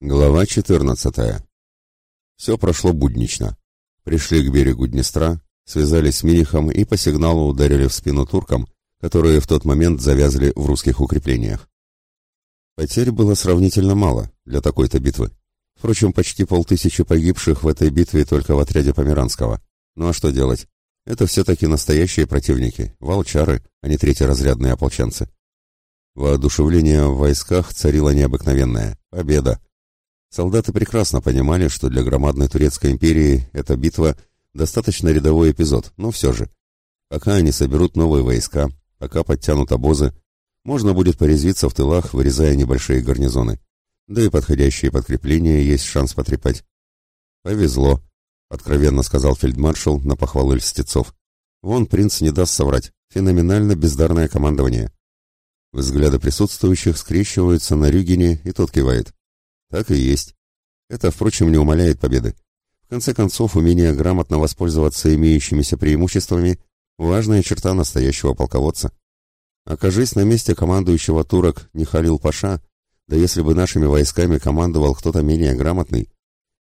Глава 14. Все прошло буднично. Пришли к берегу Днестра, связались с Минихом и по сигналу ударили в спину туркам, которые в тот момент завязли в русских укреплениях. Потерь было сравнительно мало для такой-то битвы. Впрочем, почти полтысячи погибших в этой битве только в отряде Померанского. Ну а что делать? Это все-таки настоящие противники, волчары, а не третьеразрядные ополченцы. Воодушевление в войсках царило необыкновенное. Победа! Солдаты прекрасно понимали, что для громадной турецкой империи эта битва достаточно рядовой эпизод, но все же. Пока они соберут новые войска, пока подтянут обозы, можно будет порезвиться в тылах, вырезая небольшие гарнизоны. Да и подходящие подкрепления есть шанс потрепать. «Повезло», — откровенно сказал фельдмаршал на похвалы льстецов. «Вон принц не даст соврать. Феноменально бездарное командование». Взгляды присутствующих скрещиваются на Рюгине, и тот кивает. Так и есть. Это, впрочем, не умаляет победы. В конце концов, умение грамотно воспользоваться имеющимися преимуществами – важная черта настоящего полководца. Окажись на месте командующего турок не Халил Паша, да если бы нашими войсками командовал кто-то менее грамотный,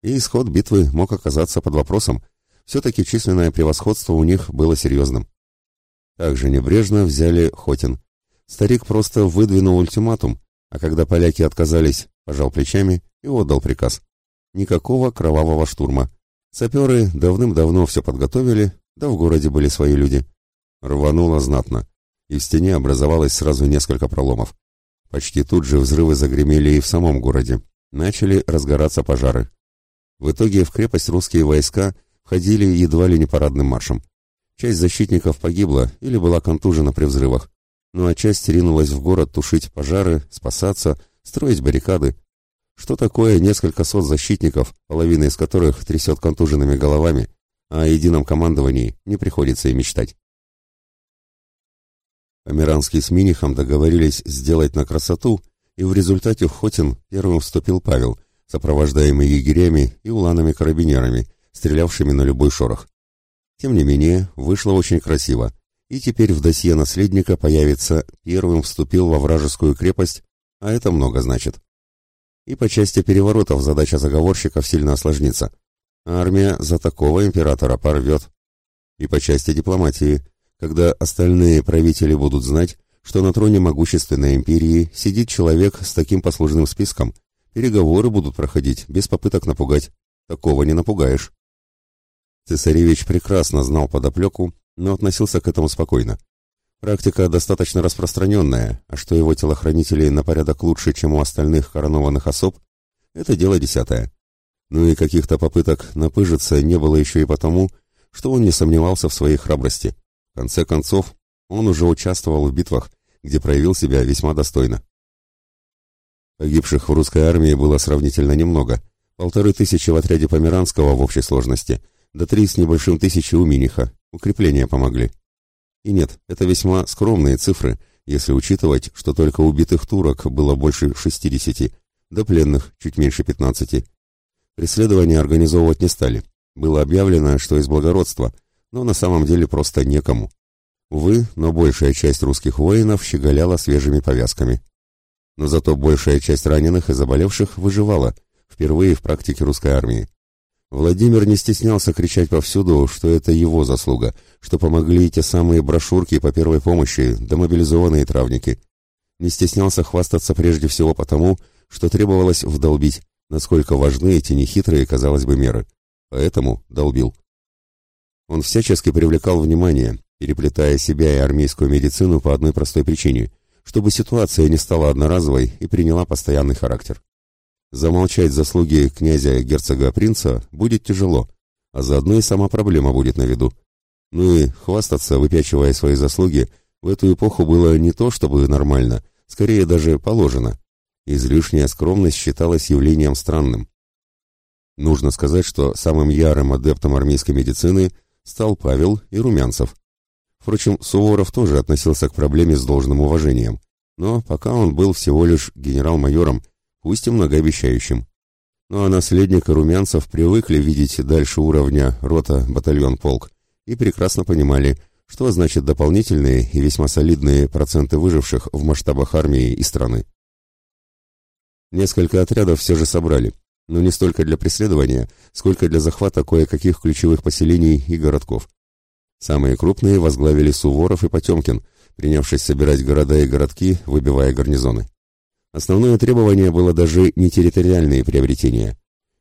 и исход битвы мог оказаться под вопросом, все-таки численное превосходство у них было серьезным. Также небрежно взяли Хотин. Старик просто выдвинул ультиматум, а когда поляки отказались пожал плечами и отдал приказ. Никакого кровавого штурма. Саперы давным-давно все подготовили, да в городе были свои люди. Рвануло знатно, и в стене образовалось сразу несколько проломов. Почти тут же взрывы загремели и в самом городе. Начали разгораться пожары. В итоге в крепость русские войска входили едва ли не парадным маршем. Часть защитников погибла или была контужена при взрывах, ну а часть ринулась в город тушить пожары, спасаться, строить баррикады. Что такое несколько сот защитников, половина из которых трясет контуженными головами, а о едином командовании не приходится и мечтать. Амиранский с Минихом договорились сделать на красоту, и в результате в Хотин первым вступил Павел, сопровождаемый егерями и уланами-карабинерами, стрелявшими на любой шорох. Тем не менее, вышло очень красиво, и теперь в досье наследника появится «первым вступил во вражескую крепость а это много значит. И по части переворотов задача заговорщиков сильно осложнится. Армия за такого императора порвет. И по части дипломатии, когда остальные правители будут знать, что на троне могущественной империи сидит человек с таким послужным списком, переговоры будут проходить без попыток напугать. Такого не напугаешь. Цесаревич прекрасно знал подоплеку, но относился к этому спокойно. Практика достаточно распространенная, а что его телохранители на порядок лучше, чем у остальных коронованных особ, это дело десятое. Ну и каких-то попыток напыжиться не было еще и потому, что он не сомневался в своей храбрости. В конце концов, он уже участвовал в битвах, где проявил себя весьма достойно. Погибших в русской армии было сравнительно немного, полторы тысячи в отряде Померанского в общей сложности, до три с небольшим тысячи у Миниха, укрепления помогли. И нет, это весьма скромные цифры, если учитывать, что только убитых турок было больше 60, да пленных чуть меньше 15. Преследование организовывать не стали. Было объявлено, что из благородства, но на самом деле просто некому. Увы, но большая часть русских воинов щеголяла свежими повязками. Но зато большая часть раненых и заболевших выживала, впервые в практике русской армии. Владимир не стеснялся кричать повсюду, что это его заслуга, что помогли те самые брошюрки по первой помощи, демобилизованные травники. Не стеснялся хвастаться прежде всего потому, что требовалось вдолбить, насколько важны эти нехитрые, казалось бы, меры. Поэтому долбил. Он всячески привлекал внимание, переплетая себя и армейскую медицину по одной простой причине, чтобы ситуация не стала одноразовой и приняла постоянный характер. Замолчать заслуги князя, герцога, принца будет тяжело, а заодно и сама проблема будет на виду. Ну и хвастаться, выпячивая свои заслуги, в эту эпоху было не то чтобы нормально, скорее даже положено. Излишняя скромность считалась явлением странным. Нужно сказать, что самым ярым адептом армейской медицины стал Павел и Румянцев. Впрочем, Суворов тоже относился к проблеме с должным уважением, но пока он был всего лишь генерал-майором, пусть и многообещающим. Ну а наследник румянцев привыкли видеть дальше уровня рота, батальон, полк и прекрасно понимали, что значит дополнительные и весьма солидные проценты выживших в масштабах армии и страны. Несколько отрядов все же собрали, но не столько для преследования, сколько для захвата кое-каких ключевых поселений и городков. Самые крупные возглавили Суворов и Потемкин, принявшись собирать города и городки, выбивая гарнизоны. Основное требование было даже не территориальные приобретения,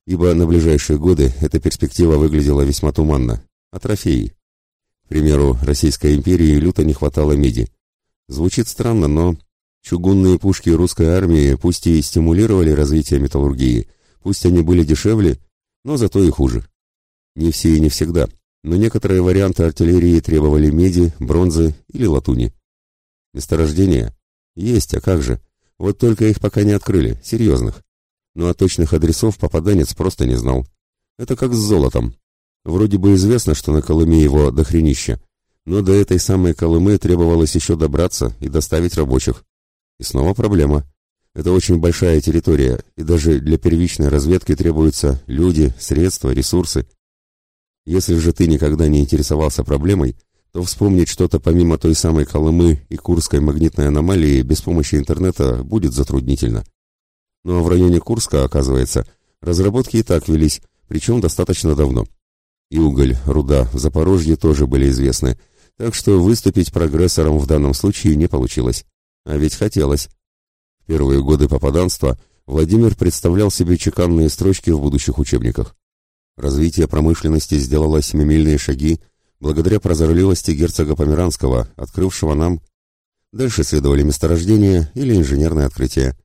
ибо на ближайшие годы эта перспектива выглядела весьма туманно, а трофеи. К примеру, Российской империи люто не хватало меди. Звучит странно, но чугунные пушки русской армии пусть и стимулировали развитие металлургии, пусть они были дешевле, но зато и хуже. Не все и не всегда, но некоторые варианты артиллерии требовали меди, бронзы или латуни. Месторождения? Есть, а как же? Вот только их пока не открыли, серьезных. Ну а точных адресов попаданец просто не знал. Это как с золотом. Вроде бы известно, что на Колыме его дохренища, но до этой самой Колымы требовалось еще добраться и доставить рабочих. И снова проблема. Это очень большая территория, и даже для первичной разведки требуются люди, средства, ресурсы. Если же ты никогда не интересовался проблемой, то вспомнить что-то помимо той самой Колымы и Курской магнитной аномалии без помощи интернета будет затруднительно. Ну а в районе Курска, оказывается, разработки и так велись, причем достаточно давно. И уголь, руда в Запорожье тоже были известны, так что выступить прогрессором в данном случае не получилось. А ведь хотелось. В первые годы попаданства Владимир представлял себе чеканные строчки в будущих учебниках. Развитие промышленности сделало семимильные шаги благодаря прозорливости герцога Померанского, открывшего нам... Дальше следовали месторождения или инженерные открытия.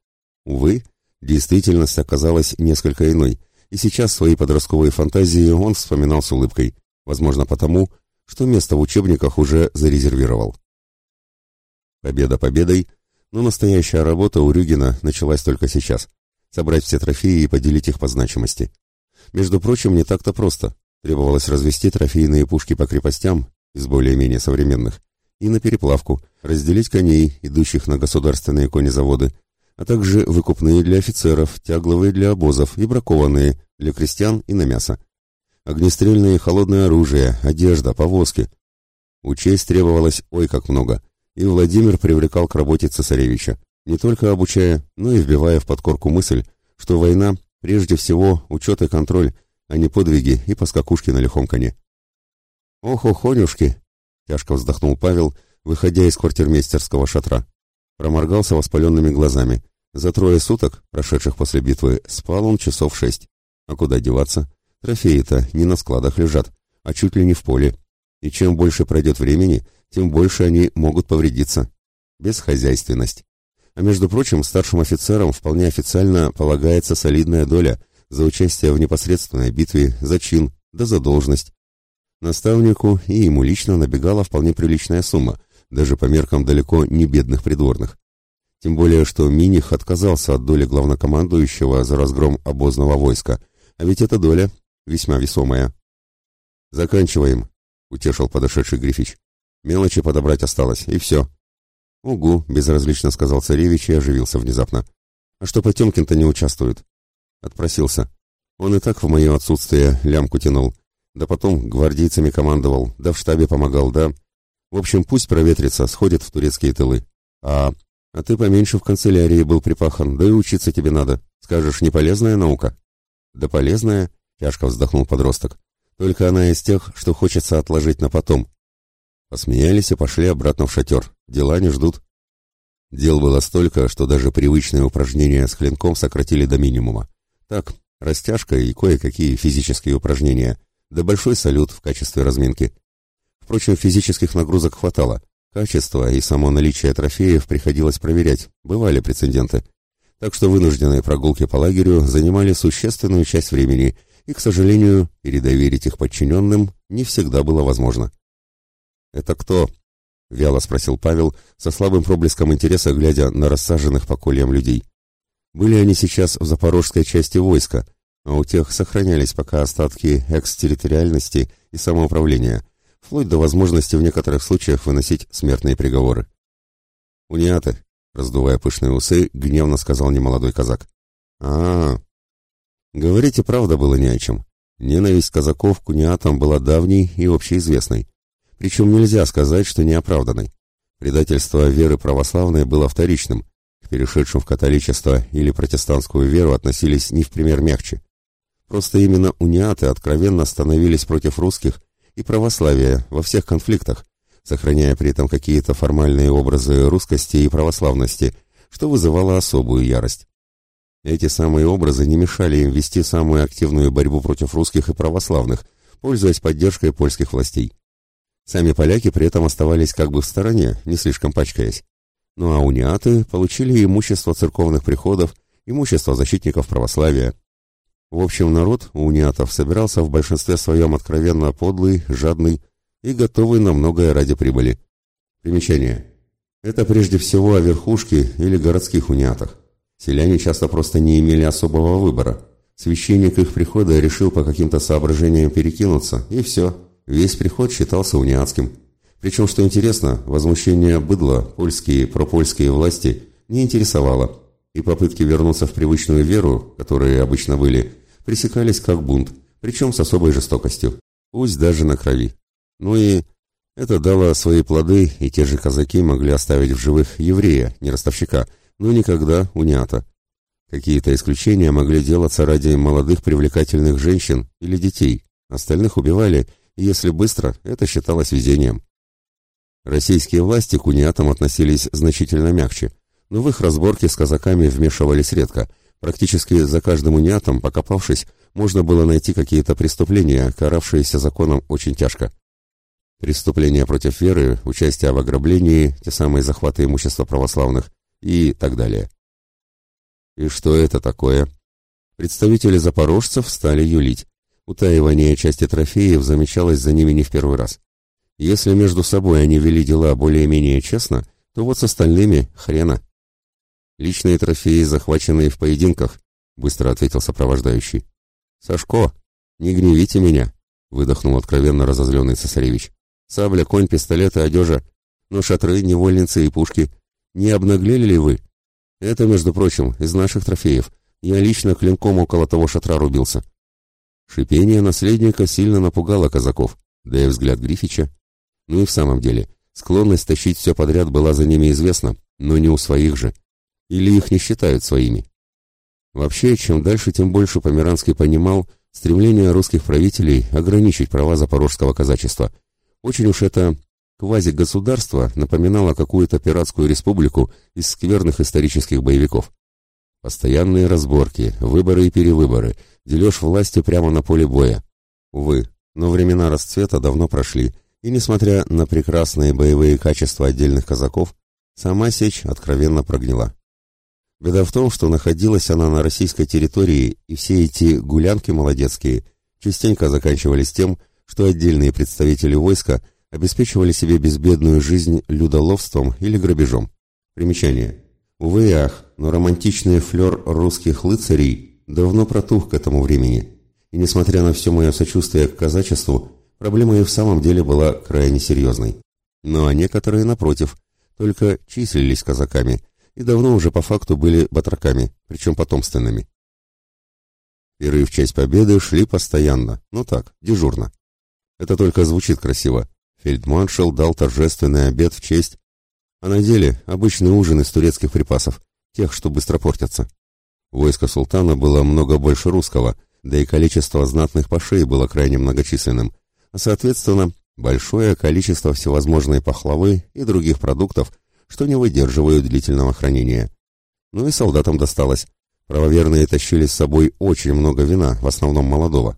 Увы, действительность оказалась несколько иной, и сейчас свои подростковые фантазии он вспоминал с улыбкой, возможно потому, что место в учебниках уже зарезервировал. Победа победой, но настоящая работа у Рюгина началась только сейчас. Собрать все трофеи и поделить их по значимости. Между прочим, не так-то просто. Требовалось развести трофейные пушки по крепостям, из более-менее современных, и на переплавку, разделить коней, идущих на государственные конезаводы, а также выкупные для офицеров, тягловые для обозов и бракованные для крестьян и на мясо. Огнестрельное и холодное оружие, одежда, повозки. Учесть требовалось ой как много, и Владимир привлекал к работе цесаревича, не только обучая, но и вбивая в подкорку мысль, что война Прежде всего, учет и контроль, а не подвиги и поскакушки на лихом коне. «Ох, охонюшки!» — тяжко вздохнул Павел, выходя из квартирмейстерского шатра. Проморгался воспаленными глазами. За трое суток, прошедших после битвы, спал он часов шесть. А куда деваться? Трофеи-то не на складах лежат, а чуть ли не в поле. И чем больше пройдет времени, тем больше они могут повредиться. Бесхозяйственность. А между прочим, старшим офицерам вполне официально полагается солидная доля за участие в непосредственной битве, за чин, да за должность. Наставнику и ему лично набегала вполне приличная сумма, даже по меркам далеко не бедных придворных. Тем более, что Миних отказался от доли главнокомандующего за разгром обозного войска, а ведь эта доля весьма весомая. «Заканчиваем», — утешил подошедший Грифич. «Мелочи подобрать осталось, и все». «Угу», — безразлично сказал царевич и оживился внезапно. «А что Потемкин-то не участвует?» Отпросился. Он и так в мое отсутствие лямку тянул. Да потом гвардейцами командовал, да в штабе помогал, да... В общем, пусть проветрится, сходит в турецкие тылы. А... А ты поменьше в канцелярии был припахан, да и учиться тебе надо. Скажешь, не полезная наука? Да полезная, тяжко вздохнул подросток. Только она из тех, что хочется отложить на потом. Посмеялись и пошли обратно в шатер. Дела не ждут. Дел было столько, что даже привычные упражнения с клинком сократили до минимума. Так, растяжка и кое-какие физические упражнения, да большой салют в качестве разминки. Впрочем, физических нагрузок хватало. Качество и само наличие трофеев приходилось проверять, бывали прецеденты. Так что вынужденные прогулки по лагерю занимали существенную часть времени, и, к сожалению, передоверить их подчиненным не всегда было возможно. «Это кто?» — вяло спросил Павел, со слабым проблеском интереса, глядя на рассаженных по кольям людей. Были они сейчас в запорожской части войска, а у тех сохранялись пока остатки экстерриториальности и самоуправления, вплоть до возможности в некоторых случаях выносить смертные приговоры. «Униаты», — раздувая пышные усы, гневно сказал немолодой казак. а, -а. Говорить и правда было не о чем. Ненависть казаков к униатам была давней и общеизвестной. Причем нельзя сказать, что неоправданной. Предательство веры православной было вторичным. Перешедшим в католичество или протестантскую веру, относились не в пример мягче. Просто именно униаты откровенно становились против русских и православия во всех конфликтах, сохраняя при этом какие-то формальные образы русскости и православности, что вызывало особую ярость. Эти самые образы не мешали им вести самую активную борьбу против русских и православных, пользуясь поддержкой польских властей. Сами поляки при этом оставались как бы в стороне, не слишком пачкаясь. Ну а униаты получили имущество церковных приходов, имущество защитников православия. В общем, народ у униатов собирался в большинстве своем откровенно подлый, жадный и готовый на многое ради прибыли. Примечание. Это прежде всего о верхушке или городских униатах. Селяне часто просто не имели особого выбора. Священник их прихода решил по каким-то соображениям перекинуться, и все. Весь приход считался униатским. Причем, что интересно, возмущение быдла польские пропольские власти не интересовало, и попытки вернуться в привычную веру, которые обычно были, пресекались как бунт, причем с особой жестокостью, пусть даже на крови. Ну и это дало свои плоды, и те же казаки могли оставить в живых еврея, не ростовщика, но никогда униата. Какие-то исключения могли делаться ради молодых привлекательных женщин или детей, остальных убивали, и если быстро, это считалось везением. Российские власти к униатам относились значительно мягче, но в их разборки с казаками вмешивались редко. Практически за каждым униатом, покопавшись, можно было найти какие-то преступления, каравшиеся законом очень тяжко. Преступления против веры, участие в ограблении, те самые захваты имущества православных и так далее. И что это такое? Представители запорожцев стали юлить. Утаивание части трофеев замечалось за ними не в первый раз. Если между собой они вели дела более-менее честно, то вот с остальными хрена. Личные трофеи, захваченные в поединках, быстро ответил сопровождающий. Сашко, не гневите меня, выдохнул откровенно разозленный цесаревич. Сабля, конь, пистолеты, одежа, но шатры, невольницы и пушки. Не обнаглели ли вы? Это, между прочим, из наших трофеев. Я лично клинком около того шатра рубился. Шипение наследника сильно напугало казаков, да и взгляд Грифича ну и в самом деле, склонность тащить все подряд была за ними известна, но не у своих же. Или их не считают своими. Вообще, чем дальше, тем больше Померанский понимал стремление русских правителей ограничить права запорожского казачества. Очень уж это квази-государство напоминало какую-то пиратскую республику из скверных исторических боевиков. Постоянные разборки, выборы и перевыборы, дележ власти прямо на поле боя. Увы, но времена расцвета давно прошли, и несмотря на прекрасные боевые качества отдельных казаков, сама сечь откровенно прогнила. Беда в том, что находилась она на российской территории, и все эти гулянки молодецкие частенько заканчивались тем, что отдельные представители войска обеспечивали себе безбедную жизнь людоловством или грабежом. Примечание. Увы и ах, но романтичный флер русских лыцарей давно протух к этому времени, и несмотря на все мое сочувствие к казачеству, Проблема и в самом деле была крайне серьезной. Ну а некоторые, напротив, только числились казаками и давно уже по факту были батраками, причем потомственными. Пиры в честь победы шли постоянно, ну так, дежурно. Это только звучит красиво. Фельдмаршал дал торжественный обед в честь, а на деле обычный ужин из турецких припасов, тех, что быстро портятся. Войско султана было много больше русского, да и количество знатных пашей было крайне многочисленным, соответственно большое количество всевозможной пахлавы и других продуктов, что не выдерживают длительного хранения. Ну и солдатам досталось. Правоверные тащили с собой очень много вина, в основном молодого.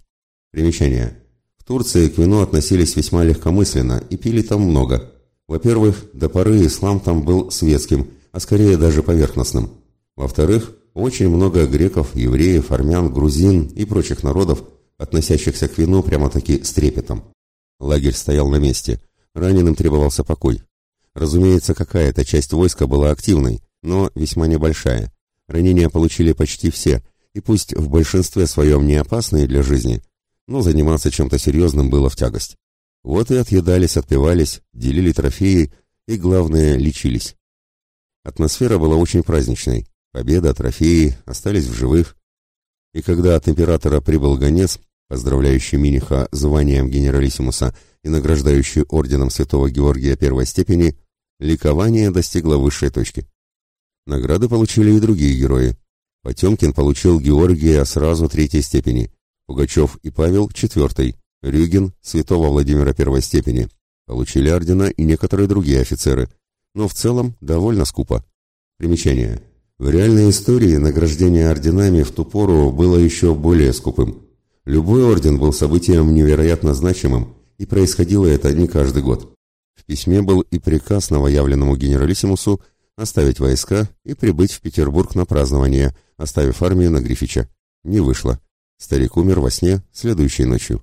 Примечание. В Турции к вину относились весьма легкомысленно и пили там много. Во-первых, до поры ислам там был светским, а скорее даже поверхностным. Во-вторых, очень много греков, евреев, армян, грузин и прочих народов относящихся к вину прямо-таки с трепетом. Лагерь стоял на месте. Раненым требовался покой. Разумеется, какая-то часть войска была активной, но весьма небольшая. Ранения получили почти все, и пусть в большинстве своем не опасные для жизни, но заниматься чем-то серьезным было в тягость. Вот и отъедались, отпивались, делили трофеи и, главное, лечились. Атмосфера была очень праздничной. Победа, трофеи, остались в живых. И когда от императора прибыл гонец, поздравляющий Миниха званием генералиссимуса и награждающий орденом святого Георгия первой степени, ликование достигло высшей точки. Награды получили и другие герои. Потемкин получил Георгия сразу третьей степени, Пугачев и Павел – четвертой, Рюгин – святого Владимира первой степени. Получили ордена и некоторые другие офицеры, но в целом довольно скупо. Примечание. В реальной истории награждение орденами в ту пору было еще более скупым. Любой орден был событием невероятно значимым, и происходило это не каждый год. В письме был и приказ новоявленному генералиссимусу оставить войска и прибыть в Петербург на празднование, оставив армию на Грифича. Не вышло. Старик умер во сне следующей ночью.